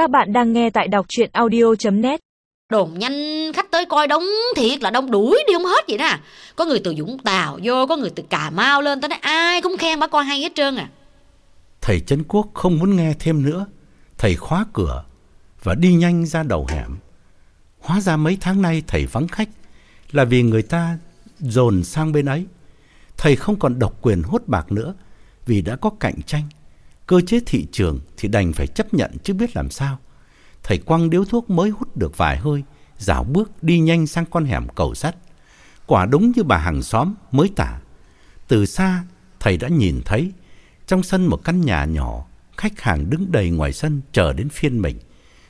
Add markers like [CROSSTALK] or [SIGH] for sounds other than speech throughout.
Các bạn đang nghe tại đọc truyện audio.net Đồn nhanh khách tới coi đông thiệt là đông đuổi đi không hết vậy nè Có người từ Vũng Tàu vô Có người từ Cà Mau lên Tới đây ai cũng khen bà coi hay hết trơn à Thầy Trấn Quốc không muốn nghe thêm nữa. Thầy khóa cửa và đi nhanh ra đầu hẻm. Hóa ra mấy tháng nay thầy vắng khách là vì người ta dồn sang bên ấy. Thầy không còn độc quyền hốt bạc nữa vì đã có cạnh tranh. Cơ chế thị trường thì đành phải chấp nhận chứ biết làm sao. Thầy quăng điếu thuốc mới hút được vài hơi, dạo bước đi nhanh sang con hẻm cầu sắt. Quả đúng như bà hàng xóm mới tả. Từ xa, thầy đã nhìn thấy trong sân một căn nhà nhỏ, khách hàng đứng đầy ngoài sân chờ đến phiên mình,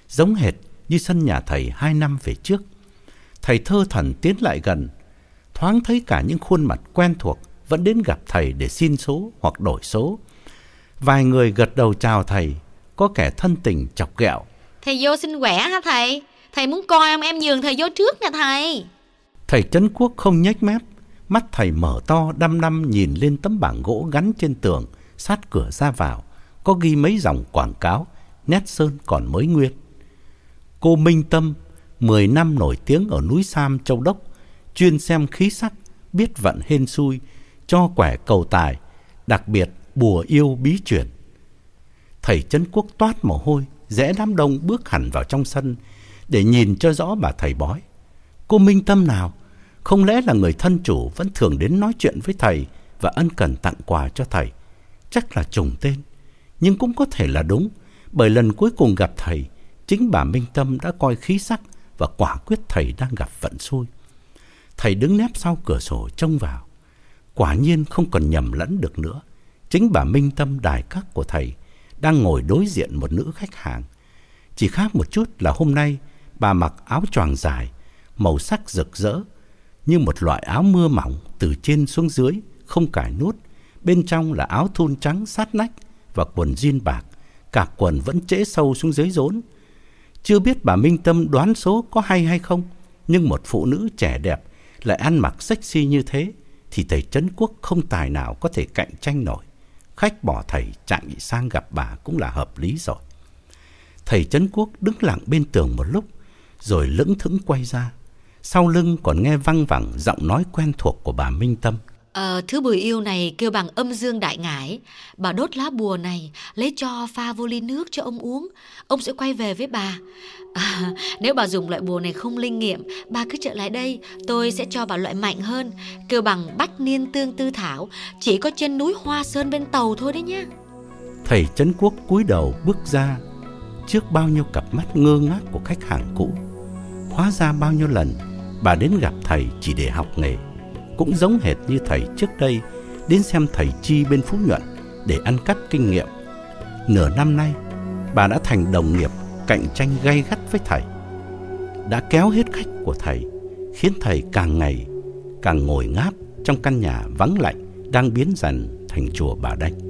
giống hệt như sân nhà thầy hai năm về trước. Thầy thơ thần tiến lại gần, thoáng thấy cả những khuôn mặt quen thuộc vẫn đến gặp thầy để xin số hoặc đổi số. Vài người gật đầu chào thầy, có kẻ thân tình chọc ghẹo. Thầy vô xin quẻ hả thầy Thầy muốn coi không em nhường thầy vô trước nè thầy Thầy Trấn Quốc không nhếch mép, mắt thầy mở to đăm đăm nhìn lên tấm bảng gỗ gắn trên tường, sát cửa ra vào, có ghi mấy dòng quảng cáo, nét sơn còn mới nguyên. Cô Minh Tâm, 10 năm nổi tiếng ở núi Sam Châu Đốc, chuyên xem khí sắc, biết vận hên xui, cho quẻ cầu tài, đặc biệt bùa yêu bí chuyển. Thầy Trấn Quốc toát mồ hôi, rẽ đám đông bước hẳn vào trong sân để nhìn cho rõ bà thầy bói. Cô Minh Tâm nào? Không lẽ là người thân chủ vẫn thường đến nói chuyện với thầy và ân cần tặng quà cho thầy? Chắc là trùng tên, nhưng cũng có thể là đúng, bởi lần cuối cùng gặp thầy, chính bà Minh Tâm đã coi khí sắc và quả quyết thầy đang gặp vận xui. Thầy đứng nép sau cửa sổ trông vào. Quả nhiên không còn nhầm lẫn được nữa. Chính bà Minh Tâm đài các của thầy đang ngồi đối diện một nữ khách hàng. Chỉ khác một chút là hôm nay bà mặc áo choàng dài, màu sắc rực rỡ, như một loại áo mưa mỏng từ trên xuống dưới, không cài nút. Bên trong là áo thun trắng sát nách và quần jean bạc, cả quần vẫn trễ sâu xuống dưới rốn. Chưa biết bà Minh Tâm đoán số có hay hay không, nhưng một phụ nữ trẻ đẹp lại ăn mặc sexy như thế, thì thầy Trấn Quốc không tài nào có thể cạnh tranh nổi. Khách bỏ thầy chạy sang gặp bà cũng là hợp lý rồi. Thầy Trấn Quốc đứng lặng bên tường một lúc, rồi lững thững quay ra. Sau lưng còn nghe văng vẳng giọng nói quen thuộc của bà Minh Tâm. Ờ, thứ bùi yêu này kêu bằng âm dương đại ngải. Bà đốt lá bùa này Lấy cho pha vô ly nước cho ông uống. Ông sẽ quay về với bà. À, [LAUGHS] Nếu bà dùng loại bùa này không linh nghiệm Bà cứ trở lại đây Tôi sẽ cho bà loại mạnh hơn. Kêu bằng bách niên tương tư thảo Chỉ có trên núi Hoa Sơn bên tàu thôi đấy nhá. Thầy Trấn Quốc cúi đầu bước ra trước bao nhiêu cặp mắt ngơ ngác của khách hàng cũ. Hóa ra bao nhiêu lần bà đến gặp thầy chỉ để học nghề, cũng giống hệt như thầy trước đây đến xem thầy Chi bên Phú Nhuận để ăn cắp kinh nghiệm. Nửa năm nay, bà đã thành đồng nghiệp cạnh tranh gay gắt với thầy. Đã kéo hết khách của thầy, khiến thầy càng ngày càng ngồi ngáp trong căn nhà vắng lạnh đang biến dần thành chùa Bà Đanh.